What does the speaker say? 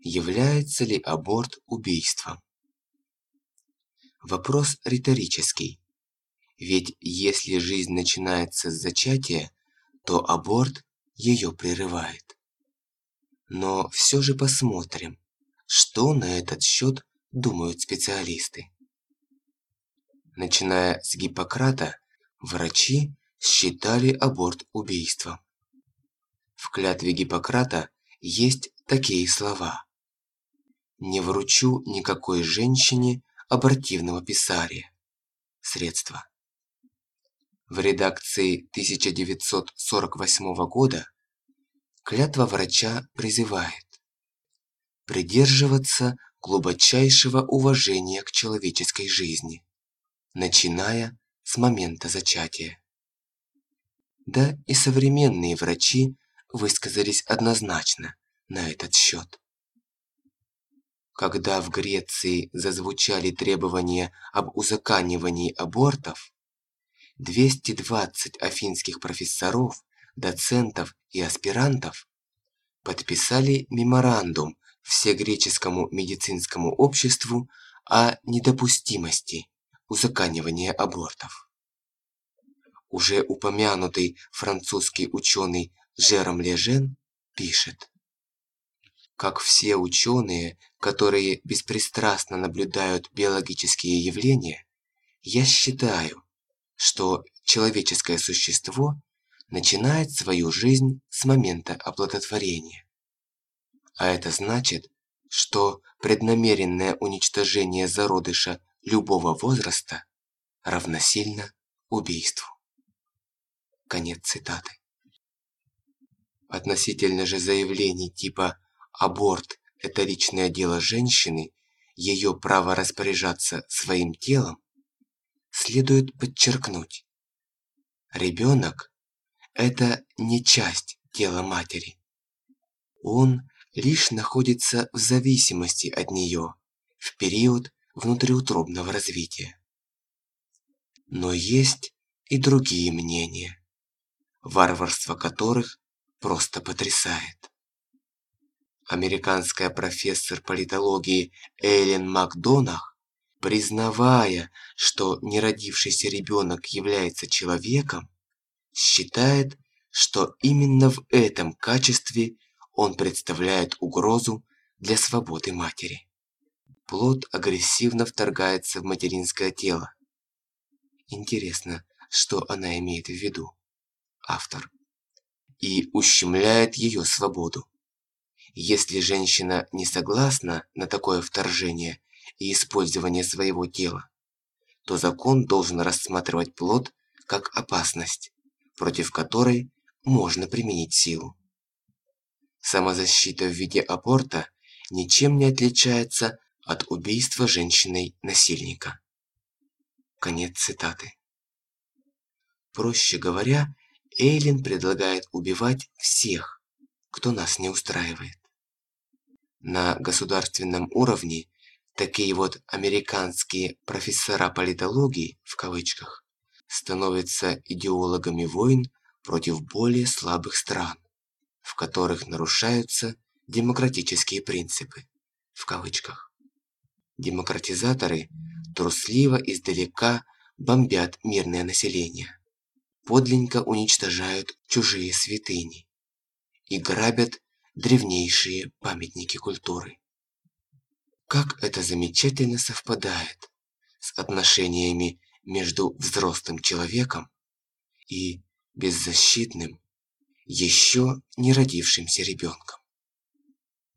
Является ли аборт убийством? Вопрос риторический. Ведь если жизнь начинается с зачатия, то аборт ее прерывает. Но все же посмотрим, что на этот счет думают специалисты. Начиная с Гиппократа, врачи считали аборт убийством. В клятве Гиппократа есть такие слова. «Не вручу никакой женщине абортивного писария. Средства». В редакции 1948 года клятва врача призывает придерживаться глубочайшего уважения к человеческой жизни, начиная с момента зачатия. Да и современные врачи высказались однозначно на этот счет. Когда в Греции зазвучали требования об узаканивании абортов, 220 афинских профессоров, доцентов и аспирантов подписали меморандум Всегреческому медицинскому обществу о недопустимости узаканивания абортов. Уже упомянутый французский ученый Жером Лежен пишет. Как все ученые, которые беспристрастно наблюдают биологические явления, я считаю, что человеческое существо начинает свою жизнь с момента оплодотворения. А это значит, что преднамеренное уничтожение зародыша любого возраста равносильно убийству. Конец цитаты. Относительно же заявлений типа «аборт – это личное дело женщины», ее право распоряжаться своим телом, следует подчеркнуть. Ребенок – это не часть тела матери. Он лишь находится в зависимости от нее в период внутриутробного развития. Но есть и другие мнения, варварство которых просто потрясает. Американская профессор политологии Эллен Макдонах, признавая, что неродившийся ребенок является человеком, считает, что именно в этом качестве он представляет угрозу для свободы матери. Плод агрессивно вторгается в материнское тело. Интересно, что она имеет в виду? Автор и ущемляет ее свободу. Если женщина не согласна на такое вторжение и использование своего тела, то закон должен рассматривать плод как опасность, против которой можно применить силу. Самозащита в виде аборта ничем не отличается от убийства женщиной-насильника. Конец цитаты. Проще говоря, Эйлин предлагает убивать всех, кто нас не устраивает. На государственном уровне такие вот американские профессора политологии, в кавычках, становятся идеологами войн против более слабых стран, в которых нарушаются демократические принципы, в кавычках. Демократизаторы трусливо издалека бомбят мирное население подлинно уничтожают чужие святыни и грабят древнейшие памятники культуры. Как это замечательно совпадает с отношениями между взрослым человеком и беззащитным, еще не родившимся ребенком.